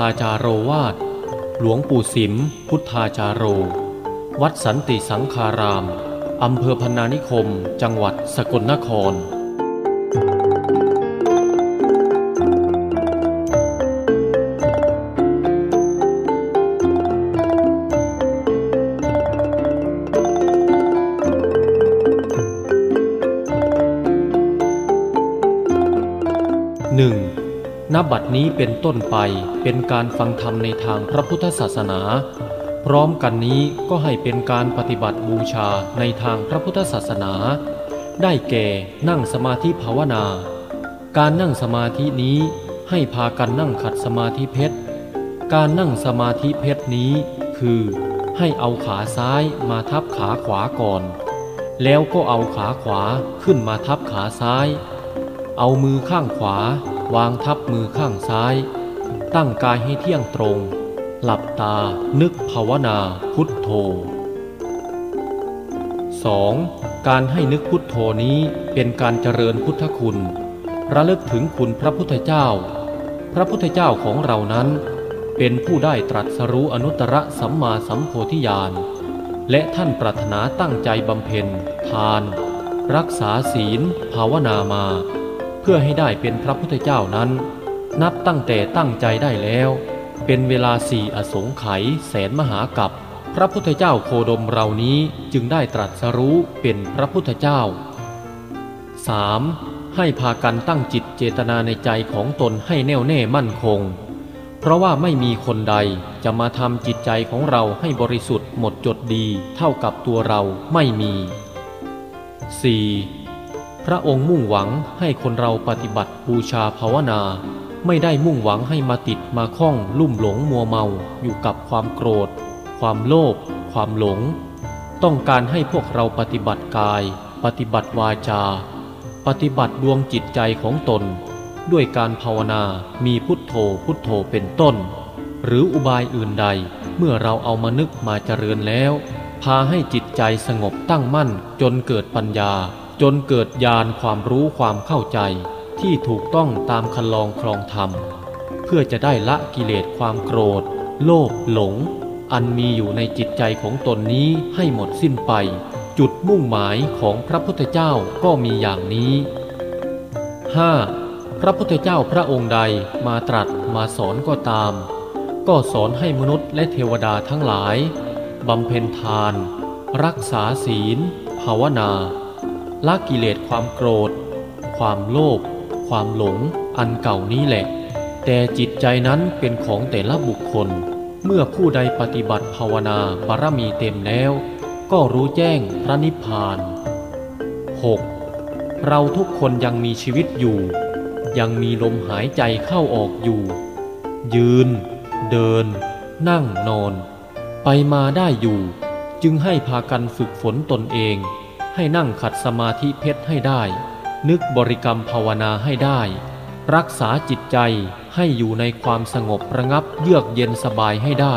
ธาจารโรวาดหลวงปู่สิม พุทธาจารโร วัดสันติสังคาราม อำเภอพนานิคม จังหวัดสกลนคร บัดนี้เป็นต้นไปเป็นการฟังธรรมในทางพระพุทธศาสนา พร้อมกันนี้ก็ให้เป็นการปฏิบัติบูชาในทางพระพุทธศาสนา ได้แก่นั่งสมาธิภาวนา การนั่งสมาธินี้ให้พากันนั่งขัดสมาธิเพชร การนั่งสมาธิเพชรนี้ คือให้เอาขาซ้ายมาทับขาขวาก่อน แล้วก็เอาขาขวาขึ้นมาทับขาซ้าย เอามือข้างขวา วางทับมือข้างซ้าย ตั้งกายให้เที่ยงตรง หลับตานึกภาวนาพุทโธ 2. การให้นึกพุทโธนี้เป็นการเจริญพุทธคุณ ระลึกถึงคุณพระพุทธเจ้า พระพุทธเจ้าของเรานั้น เป็นผู้ได้ตรัสรู้อนุตตรสัมมาสัมโพธิญาณ และท่านปรารถนาตั้งใจบำเพ็ญ ทาน รักษาศีล ภาวนามา เพื่อให้ได้เป็นพระพุทธเจ้านั้น นับตั้งแต่ตั้งใจได้แล้ว เป็นเวลาสี่อสงไขยแสนมหากับพระพุทธเจ้าโคดมเรานี้จึงได้ตรัสรู้เป็นพระพุทธเจ้า 3. ให้พากันตั้งจิตเจตนาในใจของตนให้แน่วแน่มั่นคง เพราะว่าไม่มีคนใดจะมาทำจิตใจของเราให้บริสุทธิ์หมดจดดีเท่ากับตัวเราไม่มี 4. พระองค์มุ่งหวังให้คนเราปฏิบัติบูชาภาวนา ไม่ได้มุ่งหวังให้มาติดมาคล้องลุ่มหลงมัวเมาอยู่กับความโกรธ ความโลภความหลง ต้องการให้พวกเราปฏิบัติกาย ปฏิบัติวาจา ปฏิบัติดวงจิตใจของตน ด้วยการภาวนามีพุทโธพุทโธเป็นต้น หรืออุบายอื่นใดเมื่อเราเอามานึกมาเจริญแล้ว พาให้จิตใจสงบตั้งมั่นจนเกิดปัญญา จนเกิดญาณความรู้ความเข้าใจที่ถูกต้องตามคันลองครองธรรม เพื่อจะได้ละกิเลสความโกรธ โลภหลง อันมีอยู่ในจิตใจของตนนี้ให้หมดสิ้นไป จุดมุ่งหมายของพระพุทธเจ้าก็มีอย่างนี้ 5. พระพุทธเจ้าพระองค์ใดมาตรัสมาสอนก็ตาม ก็สอนให้มนุษย์และเทวดาทั้งหลายบำเพ็ญทาน รักษาศีล ภาวนา ละกิเลสความโกรธ ความโลภความหลง อันเก่านี้แหละ แต่จิตใจนั้นเป็นของแต่ละบุคคล เมื่อผู้ใดปฏิบัติภาวนาบารมีเต็มแล้ว ก็รู้แจ้งพระนิพพาน 6. เราทุกคนยังมีชีวิตอยู่ ยังมีลมหายใจเข้าออกอยู่ ยืน เดิน นั่งนอน ไปมาได้อยู่ จึงให้พากันฝึกฝนตนเอง ให้นั่งขัดสมาธิเพชรให้ได้ นึกบริกรรมภาวนาให้ได้ รักษาจิตใจให้อยู่ในความสงบระงับเยือกเย็นสบายให้ได้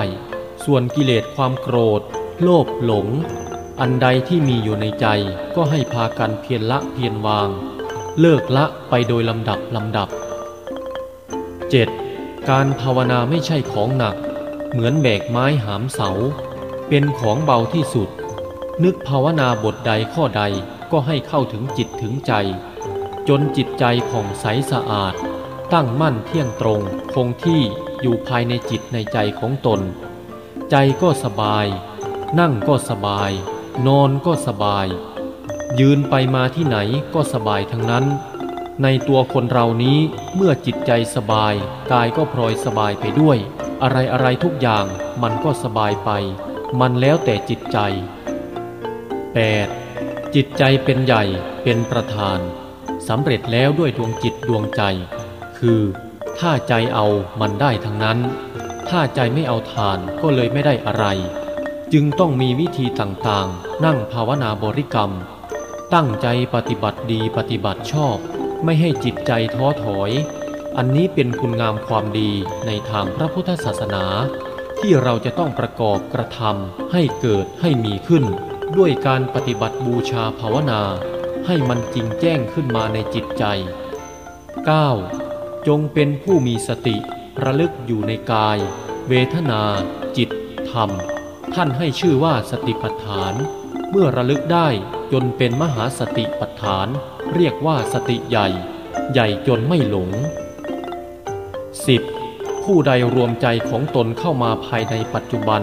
ส่วนกิเลสความโกรธ โลภหลง อันใดที่มีอยู่ในใจก็ให้พากันเพียรละเพียรวาง เลิกละไปโดยลำดับลำดับ 7. การภาวนาไม่ใช่ของหนัก เหมือนแบกไม้หามเสา เป็นของเบาที่สุด นึกภาวนาบทใดข้อใดก็ให้เข้าถึงจิตถึงใจ จนจิตใจผ่องใสสะอาด ตั้งมั่นเที่ยงตรง คงที่อยู่ภายในจิตในใจของตน ใจก็สบาย นั่งก็สบาย นอนก็สบาย ยืนไปมาที่ไหนก็สบายทั้งนั้น ในตัวคนเรานี้เมื่อจิตใจสบาย กายก็พลอยสบายไปด้วย อะไรอะไรทุกอย่างมันก็สบายไป มันแล้วแต่จิตใจ 8. จิตใจเป็นใหญ่เป็นประธานสำเร็จแล้วด้วยดวงจิตดวงใจ คือ ถ้าใจเอามันได้ทั้งนั้น ถ้าใจไม่เอาทานก็เลยไม่ได้อะไร จึงต้องมีวิธีต่างๆ นั่งภาวนาบริกรรม ตั้งใจปฏิบัติดีปฏิบัติชอบ ไม่ให้จิตใจท้อถอย อันนี้เป็นคุณงามความดีในทางพระพุทธศาสนา ที่เราจะต้องประกอบกระทำให้เกิดให้มีขึ้น ด้วยการปฏิบัติบูชาภาวนาให้มันจริงแจ้งขึ้นมาในจิตใจ 9. จงเป็นผู้มีสติระลึกอยู่ในกาย เวทนา จิต ธรรม ท่านให้ชื่อว่าสติปัฏฐาน เมื่อระลึกได้จนเป็นมหาสติปัฏฐาน เรียกว่าสติใหญ่ ใหญ่จนไม่หลง 10. ผู้ใดรวมใจของตนเข้ามาภายในปัจจุบัน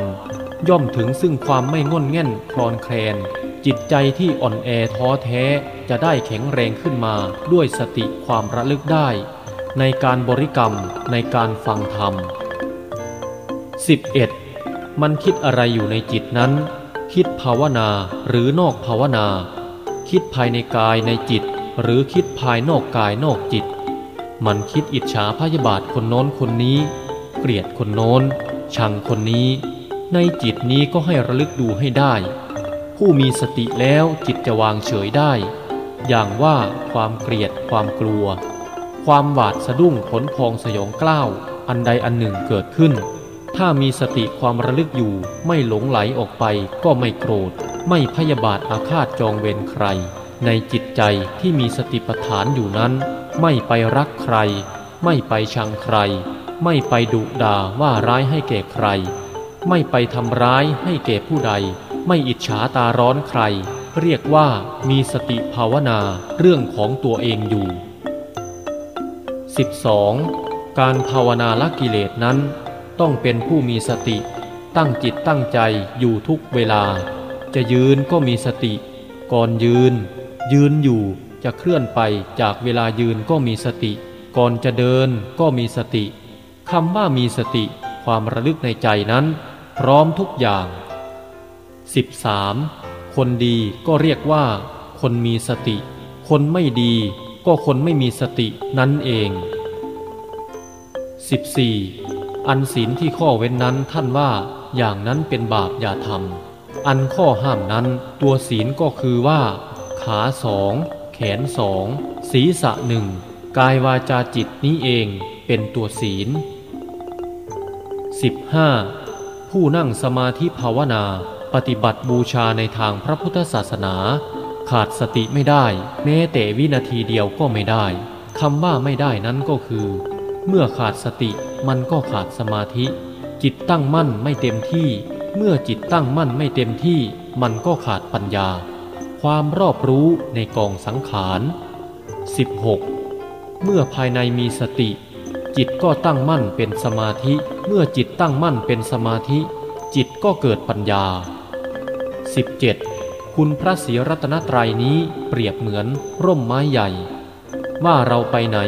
ย่อมถึงซึ่งความไม่ง่นแง่นคลอนแคลน จิตใจที่อ่อนแอท้อแท้จะได้แข็งแรงขึ้นมาด้วยสติความระลึกได้ ในการบริกรรมในการฟังธรรม 11. มันคิดอะไรอยู่ในจิตนั้น คิดภาวนาหรือนอกภาวนา คิดภายในกายในจิต หรือคิดภายนอกกายนอกจิต มันคิดอิจฉาพยาบาทคนโน้นคนนี้ เกลียดคนโน้น ชังคนนี้ ในจิตนี้ก็ให้ระลึกดูให้ได้ ผู้มีสติแล้วจิตจะวางเฉยได้ อย่างว่าความเกลียดความกลัว ความหวาดสะดุ้งขนพองสยองกล้าว อันใดอันหนึ่งเกิดขึ้น ถ้ามีสติความระลึกอยู่ไม่หลงไหลออกไปก็ไม่โกรธ ไม่พยาบาทอาฆาตจองเวรใคร ในจิตใจที่มีสติปัฏฐานอยู่นั้น ไม่ไปรักใคร ไม่ไปชังใคร ไม่ไปดุด่าว่าร้ายให้แก่ใคร ไม่ไปทำร้ายให้แก่ผู้ใด ไม่อิจฉาตาร้อนใคร เรียกว่ามีสติภาวนาเรื่องของตัวเองอยู่ 12. การภาวนาละกิเลสนั้น ต้องเป็นผู้มีสติ ตั้งจิตตั้งใจอยู่ทุกเวลา จะยืนก็มีสติ ก่อนยืน ยืนอยู่จะเคลื่อนไปจากเวลายืนก็มีสติ ก่อนจะเดินก็มีสติคำว่ามีสติ ความระลึกในใจนั้น พร้อมทุกอย่าง 13. คนดีก็เรียกว่า คนมีสติ คนไม่ดีก็คนไม่มีสตินั่นเอง 14. อันศีลที่ข้อเว้นนั้นท่านว่าอย่างนั้นเป็นบาปอย่าทำอันข้อห้ามนั้นตัวศีลก็คือว่า ขาสองแขนสองศีรษะหนึ่งกายวาจาจิตนี้เองเป็นตัวศีล 15. ผู้นั่งสมาธิภาวนา ปฏิบัติบูชาในทางพระพุทธศาสนา ขาดสติไม่ได้ แม้แต่วินาทีเดียวก็ไม่ได้คำว่าไม่ได้นั้นก็คือ เมื่อขาดสติมันก็ขาดสมาธิ จิตตั้งมั่นไม่เต็มที่ เมื่อจิตตั้งมั่นไม่เต็มที่ มันก็ขาดปัญญา ความรอบรู้ในกองสังขาร 16. เมื่อภายในมีสติ จิตก็ตั้งมั่นเป็นสมาธิ เมื่อจิตตั้งมั่นเป็นสมาธิ จิตก็เกิดปัญญา 17. คุณพระศรีรัตนตรัยนี้เปรียบเหมือนร่มไม้ใหญ่ ว่าเราไปไหน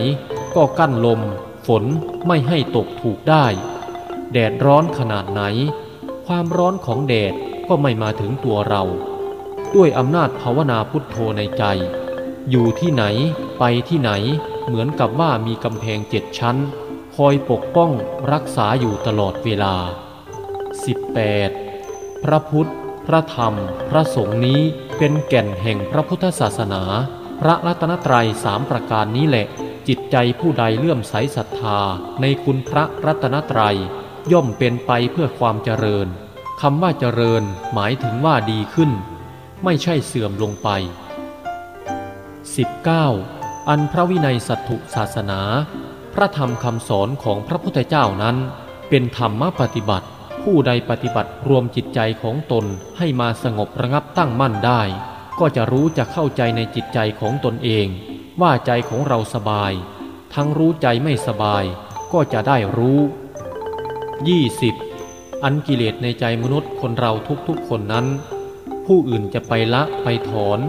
ก็กั้นลม ฝนไม่ให้ตกถูกได้ แดดร้อนขนาดไหน ความร้อนของแดดก็ไม่มาถึงตัวเรา ด้วยอำนาจภาวนาพุทโธในใจ อยู่ที่ไหนไปที่ไหน เหมือนกับว่ามีกำแพงเจ็ดชั้น คอยปกป้องรักษาอยู่ตลอดเวลา 18. พระพุทธ พระธรรม พระสงฆ์นี้เป็นแก่นแห่งพระพุทธศาสนา พระรัตนตรัยสามประการนี้แหละ จิตใจผู้ใดเลื่อมใสศรัทธา ในคุณพระรัตนตรัยย่อมเป็นไปเพื่อความเจริญคำว่าเจริญหมายถึงว่าดีขึ้น ไม่ใช่เสื่อมลงไป 19. อันพระวินัยสัตถุศาสนา พระธรรมคำสอนของพระพุทธเจ้านั้น เป็นธรรมปฏิบัติ ผู้ใดปฏิบัติรวมจิตใจของตนให้มาสงบระงับตั้งมั่นได้ ก็จะรู้จะเข้าใจในจิตใจของตนเอง ว่าใจของเราสบาย ทั้งรู้ใจไม่สบาย ก็จะได้รู้ 20. อันกิเลสในใจมนุษย์คนเราทุกๆคนนั้น ผู้อื่นจะไปละไปถอน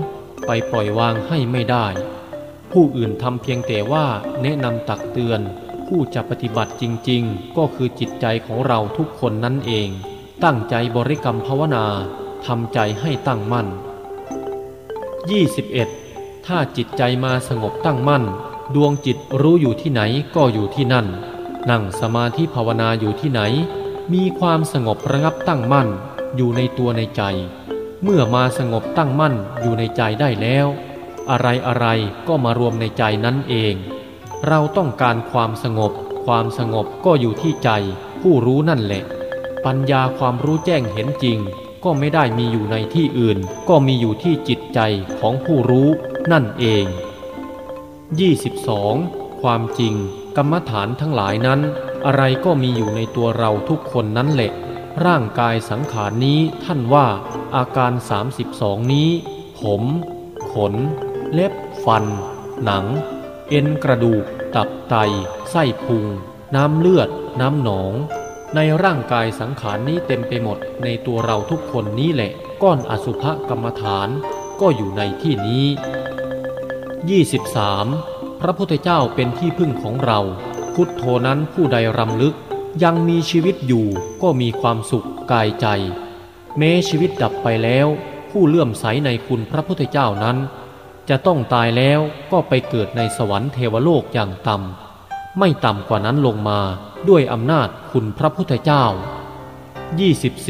ไปปล่อยวางให้ไม่ได้ ผู้อื่นทำเพียงแต่ว่าแนะนำตักเตือน ผู้จะปฏิบัติจริง ๆ ก็คือจิตใจของเราทุกคนนั่นเอง ตั้งใจบริกรรมภาวนาทำใจให้ตั้งมั่น 21. ถ้าจิตใจมาสงบตั้งมั่น ดวงจิตรู้อยู่ที่ไหนก็อยู่ที่นั่น นั่งสมาธิภาวนาอยู่ที่ไหน มีความสงบระงับตั้งมั่น อยู่ในตัวในใจ เมื่อมาสงบตั้งมั่นอยู่ในใจได้แล้ว อะไรอะไรก็มารวมในใจนั้นเอง เราต้องการความสงบ ความสงบก็อยู่ที่ใจ ผู้รู้นั่นแหละ ปัญญาความรู้แจ้งเห็นจริง ก็ไม่ได้มีอยู่ในที่อื่น ก็มีอยู่ที่จิตใจของผู้รู้นั่นเอง 22. ความจริง กรรมฐานทั้งหลายนั้น อะไรก็มีอยู่ในตัวเราทุกคนนั้นแหละ ร่างกายสังขารนี้ท่านว่าอาการ 32 นี้ ผม ขน เล็บ ฟัน หนัง เอ็นกระดูก ตับไต ไส้พุง น้ำเลือด น้ำหนอง ในร่างกายสังขารนี้เต็มไปหมดในตัวเราทุกคนนี้แหละ ก้อนอสุภกรรมฐานก็อยู่ในที่นี้ 23. พระพุทธเจ้าเป็นที่พึ่งของเรา พุทโธนั้นผู้ใดรำลึก ยังมีชีวิตอยู่ก็มีความสุขกายใจ แม้ชีวิตดับไปแล้ว ผู้เลื่อมใสในคุณพระพุทธเจ้านั้น จะต้องตายแล้วก็ไปเกิดในสวรรค์เทวโลกอย่างต่ำไม่ต่ำกว่านั้นลงมาด้วยอำนาจคุณพระพุทธเจ้า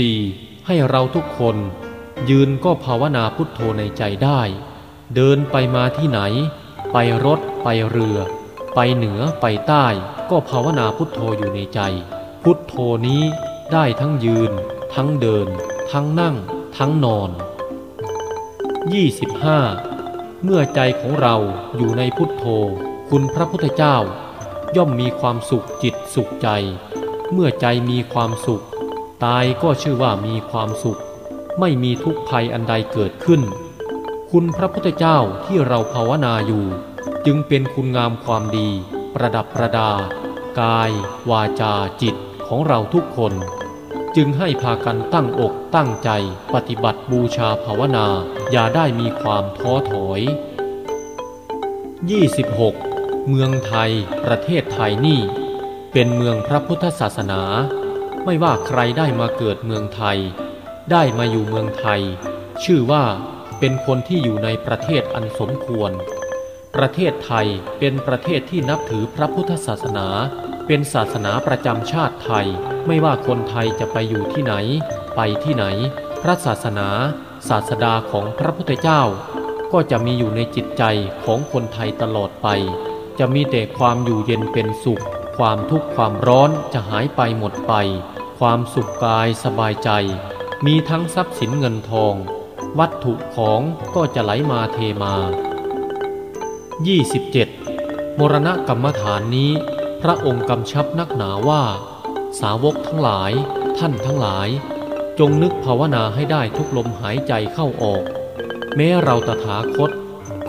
24. ให้เราทุกคน ยืนก็ภาวนาพุทโธในใจได้ เดินไปมาที่ไหน ไปรถ ไปเรือ ไปเหนือไปใต้ ก็ภาวนาพุทโธอยู่ในใจ พุทโธนี้ได้ทั้งยืน ทั้งเดิน ทั้งนั่ง ทั้งนอน 25. เมื่อใจของเราอยู่ในพุทโธ คุณพระพุทธเจ้า ย่อมมีความสุขจิตสุขใจ เมื่อใจมีความสุข ตายก็ชื่อว่ามีความสุข ไม่มีทุกภัยอันใดเกิดขึ้น คุณพระพุทธเจ้าที่เราภาวนาอยู่ จึงเป็นคุณงามความดี ประดับประดา กาย วาจาจิตของเราทุกคน จึงให้พากันตั้งอกตั้งใจปฏิบัติบูชาภาวนา อย่าได้มีความท้อถอย 26. เมืองไทย ประเทศไทยนี่ เป็นเมืองพระพุทธศาสนา ไม่ว่าใครได้มาเกิดเมืองไทย ได้มาอยู่เมืองไทย ชื่อว่าเป็นคนที่อยู่ในประเทศอันสมควร ประเทศไทยเป็นประเทศที่นับถือพระพุทธศาสนา เป็นศาสนาประจำชาติไทย ไม่ว่าคนไทยจะไปอยู่ที่ไหน ไปที่ไหน พระศาสนา ศาสดาของพระพุทธเจ้า ก็จะมีอยู่ในจิตใจของคนไทยตลอดไป จะมีแต่ความอยู่เย็นเป็นสุข ความทุกข์ความร้อนจะหายไปหมดไป ความสุขกายสบายใจ มีทั้งทรัพย์สินเงินทอง วัตถุของก็จะไหลมาเทมา 27. มรณะกรรมฐานนี้ พระองค์กำชับนักหนาว่า สาวกทั้งหลาย ท่านทั้งหลาย จงนึกภาวนาให้ได้ทุกลมหายใจเข้าออก แม้เราตถาคต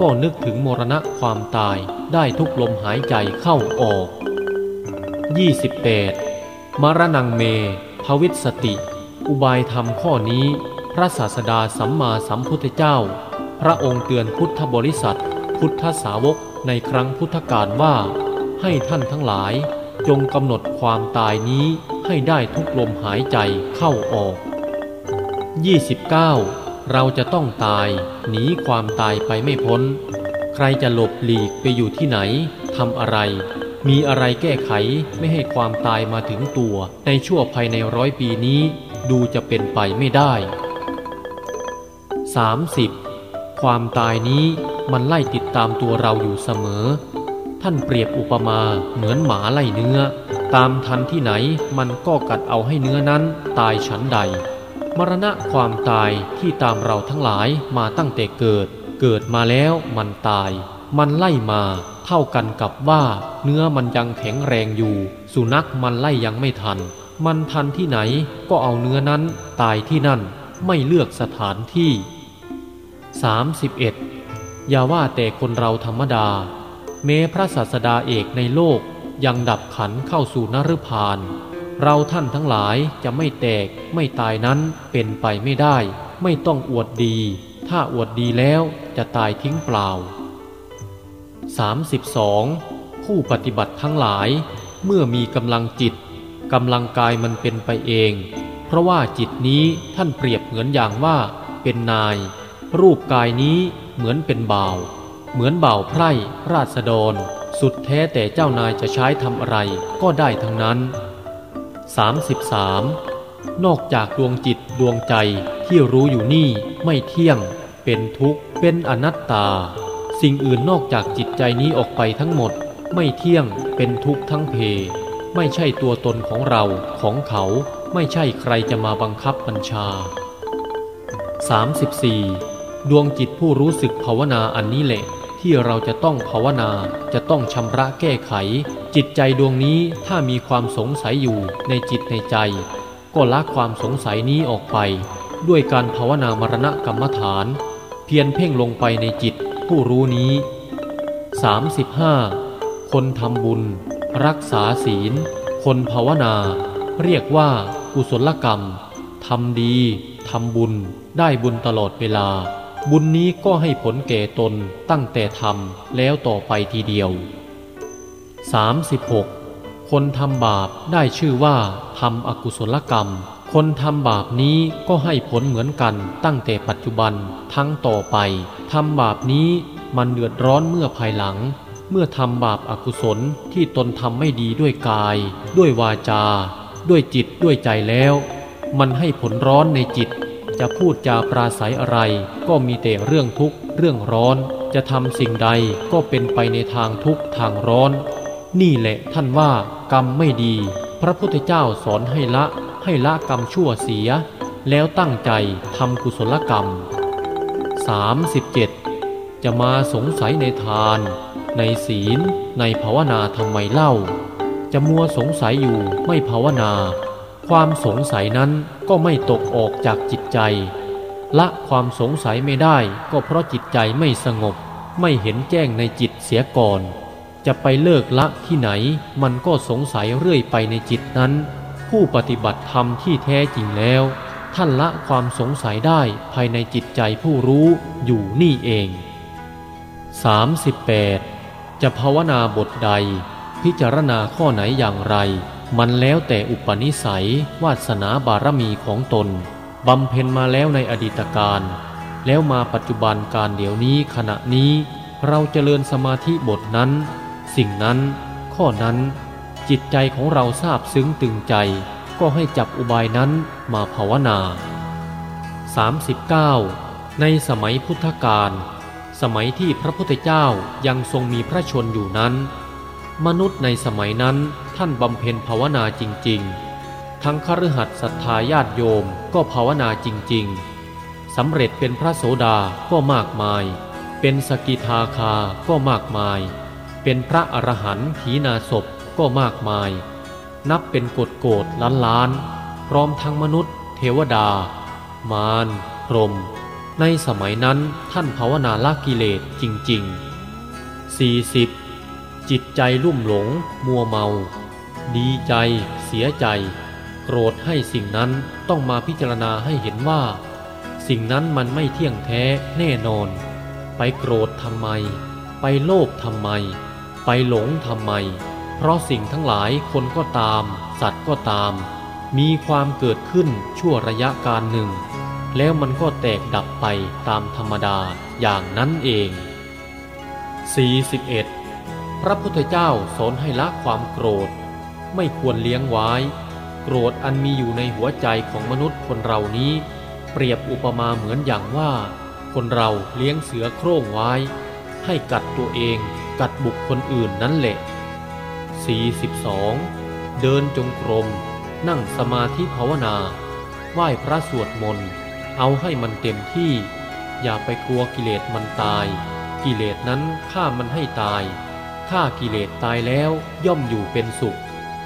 ก็นึกถึงมรณะความตายได้ทุกลมหายใจเข้าออก 28. มรณงเม ภวิสติ อุบายธรรมข้อนี้ พระศาสดาสัมมาสัมพุทธเจ้า พระองค์เตือนพุทธบริษัท พุทธสาวกในครั้งพุทธกาลว่า ให้ท่านทั้งหลาย จงกำหนดความตายนี้ให้ได้ทุกลมหายใจเข้าออก 29. เราจะต้องตาย หนีความตายไปไม่พ้น ใครจะหลบหลีกไปอยู่ที่ไหนทำอะไร มีอะไรแก้ไขไม่ให้ความตายมาถึงตัว ในชั่วภายในร้อยปีนี้ ดูจะเป็นไปไม่ได้ 30. ความตายนี้มันไล่ติดตามตัวเราอยู่เสมอ ท่านเปรียบอุปมาเหมือนหมาไล่เนื้อ ตามทันที่ไหนมันก็กัดเอาให้เนื้อนั้นตายฉันใด มรณะความตายที่ตามเราทั้งหลายมาตั้งแต่เกิด เกิดมาแล้วมันตาย มันไล่มาเท่ากันกับว่า เนื้อมันยังแข็งแรงอยู่ สุนัขมันไล่ยังไม่ทัน มันทันที่ไหนก็เอาเนื้อนั้นตายที่นั่นไม่เลือกสถานที่ 31. อย่าว่าแต่คนเราธรรมดา แม้พระศาสดาเอกในโลกยังดับขันเข้าสู่นรพาน เราท่านทั้งหลายจะไม่แตกไม่ตายนั้นเป็นไปไม่ได้ ไม่ต้องอวดดี ถ้าอวดดีแล้วจะตายทิ้งเปล่า 32. ผู้ปฏิบัติทั้งหลาย เมื่อมีกำลังจิตกำลังกายมันเป็นไปเอง เพราะว่าจิตนี้ท่านเปรียบเหมือนอย่างว่าเป็นนาย รูปกายนี้เหมือนเป็นบ่าว เหมือนเบ่าไพร่ราษฎร สุดแท้แต่เจ้านายจะใช้ทำอะไรก็ได้ทั้งนั้น 33. นอกจากดวงจิตดวงใจที่รู้อยู่นี่ไม่เที่ยง เป็นทุกข์ เป็นอนัตตา สิ่งอื่นนอกจากจิตใจนี้ออกไปทั้งหมด ไม่เที่ยง เป็นทุกข์ทั้งเพ ไม่ใช่ตัวตนของเราของเขาไม่ใช่ใครจะมาบังคับบัญชา 34. ดวงจิตผู้รู้สึกภาวนาอันนี้แหละ ที่เราจะต้องภาวนาจะต้องชำระแก้ไข จิตใจดวงนี้ถ้ามีความสงสัยอยู่ในจิตในใจ ก็ละความสงสัยนี้ออกไป ด้วยการภาวนามรณะกรรมฐาน เพียรเพ่งลงไปในจิตผู้รู้นี้ 35. คนทำบุญ รักษาศีล คนภาวนา เรียกว่ากุศลกรรมทำดีทำบุญได้บุญตลอดเวลา บุญนี้ก็ให้ผลแก่ตนตั้งแต่ทำแล้วต่อไปทีเดียว 36. คนทำบาปได้ชื่อว่าทำอกุศลกรรม คนทำบาปนี้ก็ให้ผลเหมือนกันตั้งแต่ปัจจุบันทั้งต่อไปทำบาปนี้มันเดือดร้อนเมื่อภายหลัง เมื่อทำบาปอากุศลที่ตนทำไม่ดีด้วยกาย ด้วยวาจา ด้วยจิตด้วยใจแล้ว มันให้ผลร้อนในจิต จะพูดจาปราศัยอะไร ก็มีแต่เรื่องทุกข์เรื่องร้อน จะทำสิ่งใดก็เป็นไปในทางทุกข์ทางร้อน นี่แหละท่านว่ากรรมไม่ดี พระพุทธเจ้าสอนให้ละ ให้ละกรรมชั่วเสีย แล้วตั้งใจทำกุศลกรรม 37. จะมาสงสัยในทาน ในศีล ในภาวนาทำไมเล่า จะมัวสงสัยอยู่ไม่ภาวนา ความสงสัยนั้นก็ไม่ตกออกจากจิตใจ ละความสงสัยไม่ได้ก็เพราะจิตใจไม่สงบ ไม่เห็นแจ้งในจิตเสียก่อน จะไปเลิกละที่ไหน มันก็สงสัยเรื่อยไปในจิตนั้น ผู้ปฏิบัติธรรมที่แท้จริงแล้ว ท่านละความสงสัยได้ภายในจิตใจผู้รู้อยู่นี่เอง 38. จะภาวนาบทใด พิจารณาข้อไหนอย่างไร มันแล้วแต่อุปนิสัย วาสนาบารมีของตนบำเพ็ญมาแล้วในอดีตการ แล้วมาปัจจุบันการเดี๋ยวนี้ขณะนี้ เราจเจริญสมาธิบทนั้น สิ่งนั้น ข้อนั้น จิตใจของเราทราบซึ้งตึงใจ ก็ให้จับอุบายนั้นมาภาวนา 39. ในสมัยพุทธกาลสมัยที่พระพุทธเจ้ายังทรงมีพระชนอยู่นั้น มนุษย์ในสมัยนั้นท่านบำเพ็ญภาวนาจริง ๆ ทั้งคฤหัสถ์ศรัทธาญาติโยมก็ภาวนาจริง ๆสำเร็จเป็นพระโสดาก็มากมาย เป็นสกิทาคาก็มากมาย เป็นพระอรหันต์ขีนาศพก็มากมาย นับเป็นกฎโกดล้านล้าน พร้อมทั้งมนุษย์ เทวดา มารพรหมในสมัยนั้นท่านภาวนาละกิเลสจริง ๆ 40. จิตใจลุ่มหลง มัวเมา ดีใจ เสียใจ โกรธให้สิ่งนั้นต้องมาพิจารณาให้เห็นว่า สิ่งนั้นมันไม่เที่ยงแท้แน่นอน ไปโกรธทำไม ไปโลภทำไม ไปหลงทำไม เพราะสิ่งทั้งหลายคนก็ตาม สัตว์ก็ตาม มีความเกิดขึ้นชั่วระยะการหนึ่ง แล้วมันก็แตกดับไปตามธรรมดาอย่างนั้นเอง 41. พระพุทธเจ้าสอนให้ละความโกรธ ไม่ควรเลี้ยงไว้ โกรธอันมีอยู่ในหัวใจของมนุษย์คนเรานี้ เปรียบอุปมาเหมือนอย่างว่า คนเราเลี้ยงเสือโคร่งไว้ ให้กัดตัวเองกัดบุคคลอื่นนั่นแหละ 42. เดินจงกรม นั่งสมาธิภาวนา ไหว้พระสวดมนต์ เอาให้มันเต็มที่ อย่าไปกลัวกิเลสมันตาย กิเลสนั้นฆ่ามันให้ตาย ถ้ากิเลสตายแล้วย่อมอยู่เป็นสุข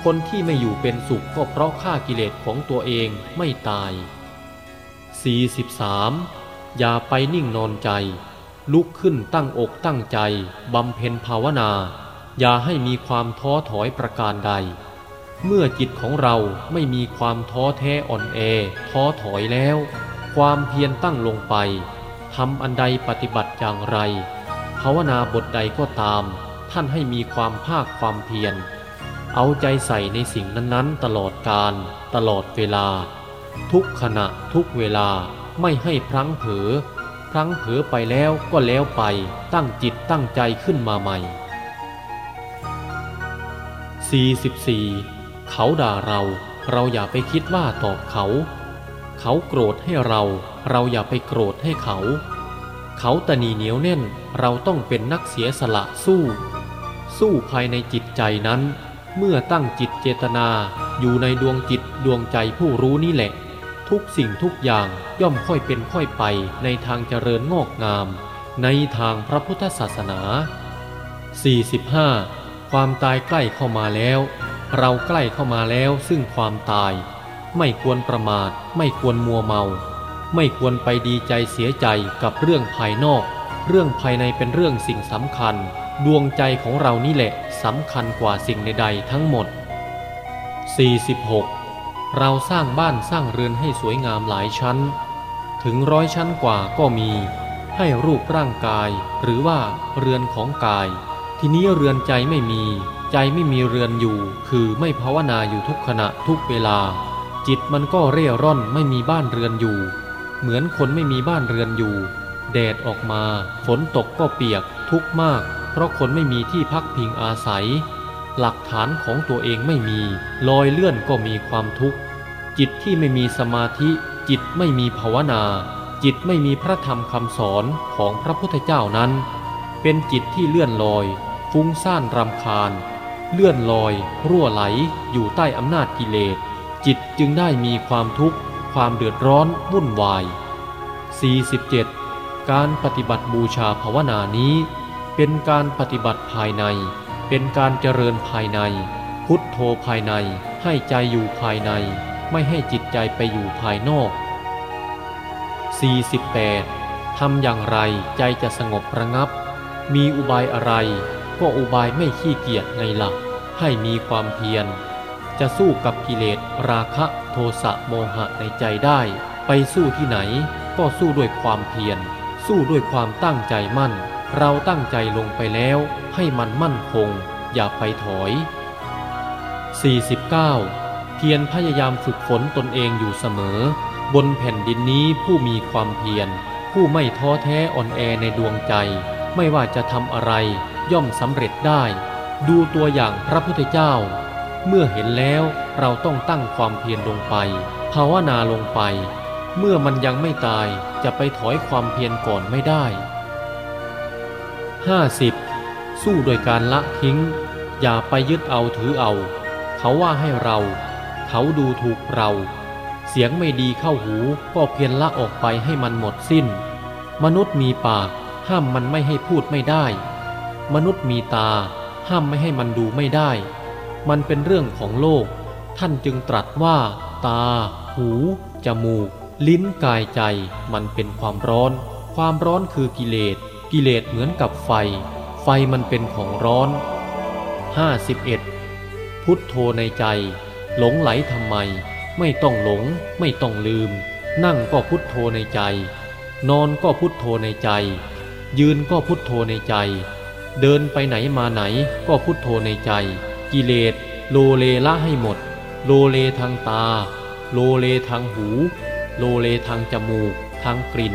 คนที่ไม่อยู่เป็นสุขก็เพราะฆ่ากิเลสของตัวเองไม่ตาย 43. อย่าไปนิ่งนอนใจ ลุกขึ้นตั้งอกตั้งใจ บำเพ็ญภาวนา อย่าให้มีความท้อถอยประการใด เมื่อจิตของเราไม่มีความท้อแท้อ่อนแอ ท้อถอยแล้ว ความเพียรตั้งลงไปทำอันใดปฏิบัติอย่างไร ภาวนาบทใดก็ตาม ท่านให้มีความภาคความเพียร เอาใจใส่ในสิ่งนั้นๆ ตลอดการ ตลอดเวลา ทุกขณะทุกเวลาไม่ให้พลั้งเผลอพลั้งเผลอไปแล้วก็แล้วไปตั้งจิตตั้งใจขึ้นมาใหม่ 44. เขาด่าเราเราอย่าไปคิดว่าตอบเขา เขาโกรธให้เรา เราอย่าไปโกรธให้เขา เขาตนีเหนียวแน่น เราต้องเป็นนักเสียสละสู้ สู้ภายในจิตใจนั้น เมื่อตั้งจิตเจตนาอยู่ในดวงจิตดวงใจผู้รู้นี่แหละ ทุกสิ่งทุกอย่างย่อมค่อยเป็นค่อยไปในทางเจริญงอกงาม ในทางพระพุทธศาสนา 45. ความตายใกล้เข้ามาแล้ว เราใกล้เข้ามาแล้วซึ่งความตาย ไม่ควรประมาท ไม่ควรมัวเมา ไม่ควรไปดีใจเสียใจกับเรื่องภายนอก เรื่องภายในเป็นเรื่องสิ่งสำคัญ ดวงใจของเรานี่แหละสำคัญกว่าสิ่งใดๆทั้งหมด 46. เราสร้างบ้านสร้างเรือนให้สวยงามหลายชั้น ถึงร้อยชั้นกว่าก็มี ให้รูปร่างกาย หรือว่าเรือนของกาย ทีนี้เรือนใจไม่มี ใจไม่มีเรือนอยู่ คือไม่ภาวนาอยู่ทุกขณะทุกเวลา จิตมันก็เร่ร่อนไม่มีบ้านเรือนอยู่ เหมือนคนไม่มีบ้านเรือนอยู่ แดดออกมา ฝนตกก็เปียกทุกข์มาก ราะคนไม่มีที่พักพิงอาศัย หลักฐานของตัวเองไม่มี ลอยเลื่อนก็มีความทุกข์ จิตที่ไม่มีสมาธิ จิตไม่มีภาวนา จิตไม่มีพระธรรมคำสอนของพระพุทธเจ้านั้น เป็นจิตที่เลื่อนลอย ฟุ้งซ่านรำคาญ เลื่อนลอยรั่วไหล อยู่ใต้อำนาจกิเลส จิตจึงได้มีความทุกข์ ความเดือดร้อนวุ่นวาย 47. การปฏิบัติบูชาภาวนานี้ เป็นการปฏิบัติภายใน เป็นการเจริญภายใน พุทโธภายใน ให้ใจอยู่ภายใน ไม่ให้จิตใจไปอยู่ภายนอก 48. ทำอย่างไรใจจะสงบระงับ มีอุบายอะไร ก็อุบายไม่ขี้เกียจไงละ่ะให้มีความเพียร จะสู้กับกิเลสราคะโทสะโมหะในใจได้ ไปสู้ที่ไหน ก็สู้ด้วยความเพียร สู้ด้วยความตั้งใจมั่น เราตั้งใจลงไปแล้วให้มันมั่นคง อย่าไปถอย 49. เพียรพยายามฝึกฝนตนเองอยู่เสมอ บนแผ่นดินนี้ผู้มีความเพียร ผู้ไม่ท้อแท้อ่อนแอในดวงใจ ไม่ว่าจะทำอะไร ย่อมสำเร็จได้ ดูตัวอย่างพระพุทธเจ้า เมื่อเห็นแล้วเราต้องตั้งความเพียรลงไป ภาวนาลงไป เมื่อมันยังไม่ตายจะไปถอยความเพียรก่อนไม่ได้ 50. สู้โดยการละทิ้ง อย่าไปยึดเอาถือเอา เขาว่าให้เรา เขาดูถูกเรา เสียงไม่ดีเข้าหูก็เพียรละออกไปให้มันหมดสิ้น มนุษย์มีปาก ห้ามมันไม่ให้พูดไม่ได้ มนุษย์มีตา ห้ามไม่ให้มันดูไม่ได้ มันเป็นเรื่องของโลก ท่านจึงตรัสว่า ตา หู จมูก ลิ้นกายใจ มันเป็นความร้อน ความร้อนคือกิเลส กิเลสเหมือนกับไฟ ไฟมันเป็นของร้อน 51. พุทโธในใจ หลงไหลทำไม ไม่ต้องหลง ไม่ต้องลืม นั่งก็พุทโธในใจ นอนก็พุทโธในใจ ยืนก็พุทโธในใจ เดินไปไหนมาไหนก็พุทโธในใจ กิเลสโลเลละให้หมด โลเลทางตา โลเลทางหู โลเลทางจมูก ทางกลิ่น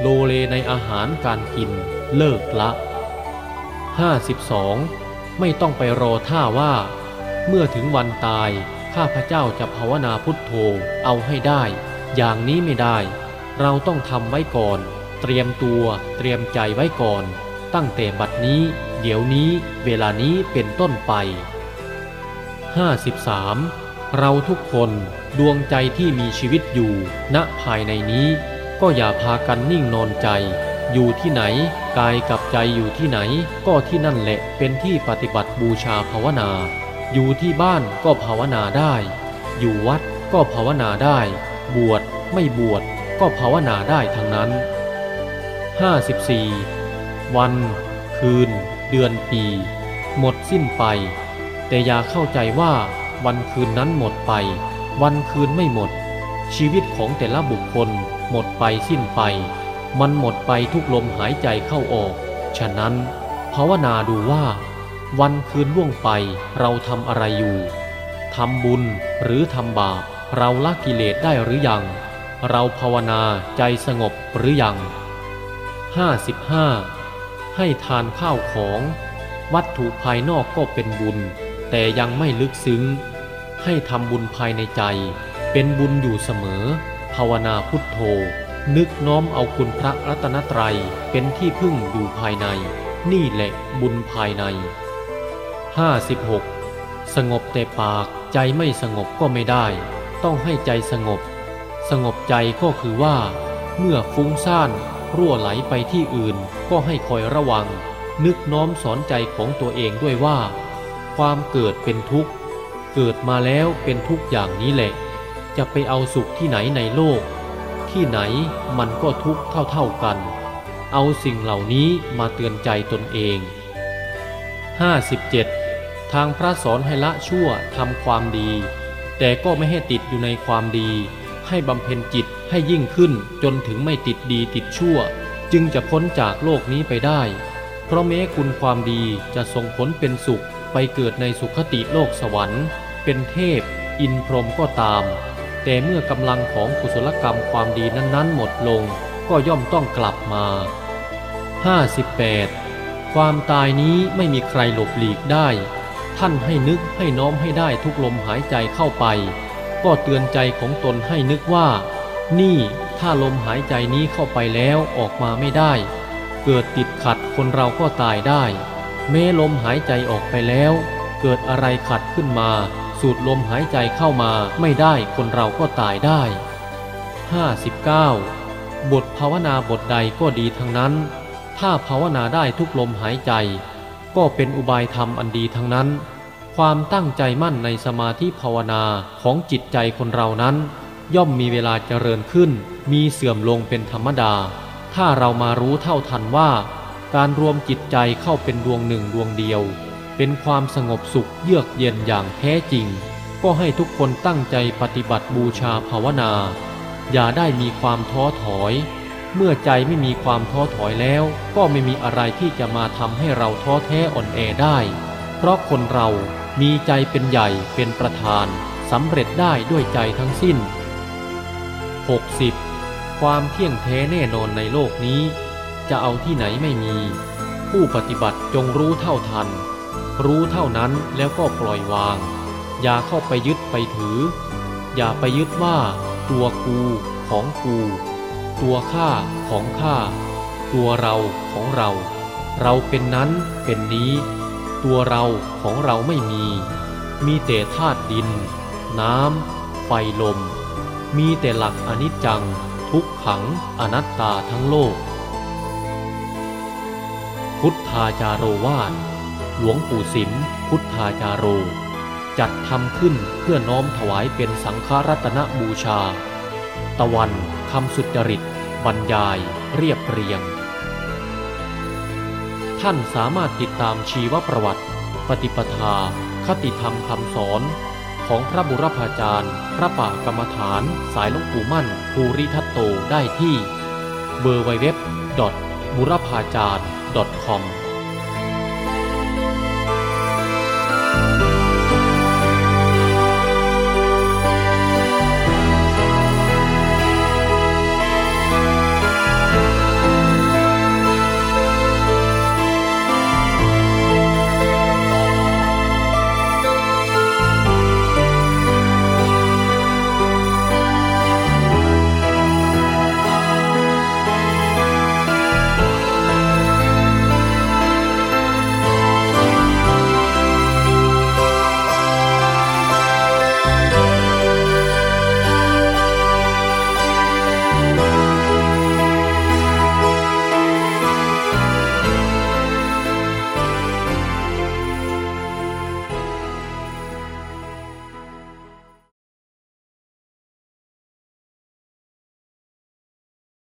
โลเลในอาหารการกิน เลิกละ 52. ไม่ต้องไปรอท่าว่า เมื่อถึงวันตาย ข้าพเจ้าจะภาวนาพุทโธเอาให้ได้ อย่างนี้ไม่ได้ เราต้องทำไว้ก่อน เตรียมตัว เตรียมใจไว้ก่อน ตั้งแต่บัดนี้ เดี๋ยวนี้ เวลานี้เป็นต้นไป 53. เราทุกคนดวงใจที่มีชีวิตอยู่ ณภายในนี้ ก็อย่าพากันนิ่งนอนใจ อยู่ที่ไหน กายกับใจอยู่ที่ไหน ก็ที่นั่นแหละเป็นที่ปฏิบัติบูชาภาวนา อยู่ที่บ้านก็ภาวนาได้ อยู่วัดก็ภาวนาได้ บวชไม่บวชก็ภาวนาได้ทั้งนั้น 54. วัน คืน เดือนปี หมดสิ้นไป แต่อย่าเข้าใจว่าวันคืนนั้นหมดไป วันคืนไม่หมด ชีวิตของแต่ละบุคคล หมดไปสิ้นไป มันหมดไปทุกลมหายใจเข้าออก ฉะนั้นภาวนาดูว่า วันคืนล่วงไปเราทำอะไรอยู่ทำบุญหรือทำบาปเราละกิเลสได้หรือยัง เราภาวนาใจสงบหรือยัง 55. ให้ทานข้าวของ วัตถุภายนอกก็เป็นบุญ แต่ยังไม่ลึกซึ้ง ให้ทำบุญภายในใจ เป็นบุญอยู่เสมอ ภาวนาพุทโธ นึกน้อมเอาคุณพระรัตนตรัยเป็นที่พึ่งอยู่ภายใน นี่แหละบุญภายใน 56. สงบแต่ปากใจไม่สงบก็ไม่ได้ ต้องให้ใจสงบ สงบใจก็คือว่า เมื่อฟุ้งซ่านรั่วไหลไปที่อื่นก็ให้คอยระวัง นึกน้อมสอนใจของตัวเองด้วยว่า ความเกิดเป็นทุกข์ เกิดมาแล้วเป็นทุกอย่างนี้แหละ จะไปเอาสุขที่ไหนในโลก ที่ไหนมันก็ทุกข์เท่าๆกัน เอาสิ่งเหล่านี้มาเตือนใจตนเอง 57. ทางพระสอนให้ละชั่วทำความดี แต่ก็ไม่ให้ติดอยู่ในความดี ให้บำเพ็ญจิตให้ยิ่งขึ้นจนถึงไม่ติดดีติดชั่ว จึงจะพ้นจากโลกนี้ไปได้ เพราะแม้คุณความดีจะส่งผลเป็นสุขไปเกิดในสุขติโลกสวรรค์ เป็นเทพ อินพรหมก็ตาม แต่เมื่อกำลังของกุศลกรรมความดีนั้นๆ หมดลงก็ย่อมต้องกลับมา 58. ความตายนี้ไม่มีใครหลบหลีกได้ ท่านให้นึกให้น้อมให้ได้ทุกลมหายใจเข้าไป ก็เตือนใจของตนให้นึกว่า นี่ถ้าลมหายใจนี้เข้าไปแล้วออกมาไม่ได้ เกิดติดขัดคนเราก็ตายได้ แม้ลมหายใจออกไปแล้ว เกิดอะไรขัดขึ้นมา สูดลมหายใจเข้ามาไม่ได้คนเราก็ตายได้ 59. บทภาวนาบทใดก็ดีทั้งนั้น ถ้าภาวนาได้ทุกลมหายใจ ก็เป็นอุบายธรรมอันดีทั้งนั้น ความตั้งใจมั่นในสมาธิภาวนาของจิตใจคนเรานั้น ย่อมมีเวลาเจริญขึ้น มีเสื่อมลงเป็นธรรมดา ถ้าเรามารู้เท่าทันว่า การรวมจิตใจเข้าเป็นดวงหนึ่งดวงเดียว เป็นความสงบสุขเยือกเย็นอย่างแท้จริง ก็ให้ทุกคนตั้งใจปฏิบัติบูชาภาวนา อย่าได้มีความท้อถอย เมื่อใจไม่มีความท้อถอยแล้ว ก็ไม่มีอะไรที่จะมาทำให้เราท้อแท้อ่อนแอได้ เพราะคนเรามีใจเป็นใหญ่เป็นประธานสำเร็จได้ด้วยใจทั้งสิ้น 60. ความเที่ยงแท้แน่นอนในโลกนี้ จะเอาที่ไหนไม่มี ผู้ปฏิบัติจงรู้เท่าทัน รู้เท่านั้นแล้วก็ปล่อยวาง อย่าเข้าไปยึดไปถือ อย่าไปยึดว่า ตัวกูของกู ตัวข้าของข้า ตัวเราของเรา เราเป็นนั้นเป็นนี้ ตัวเราของเราไม่มี มีแต่ธาตุดิน น้ำ ไฟลม มีแต่หลักอนิจจัง ทุกขังอนัตตาทั้งโลก พุทธาจาโรวาท หลวงปู่สิมพุทธาจาโร จัดทำขึ้นเพื่อน้อมถวายเป็นสังฆรัตนบูชา ตะวันคำสุจริต บรรยายเรียบเรียง ท่านสามารถติดตามชีวประวัติ ปฏิปทา คติธรรมคำสอน ของพระบุรพาจารย์ พระป่ากรรมฐาน สายหลวงปู่มั่น ภูริทัตโตได้ที่ w w w บุรพาจารย์ .com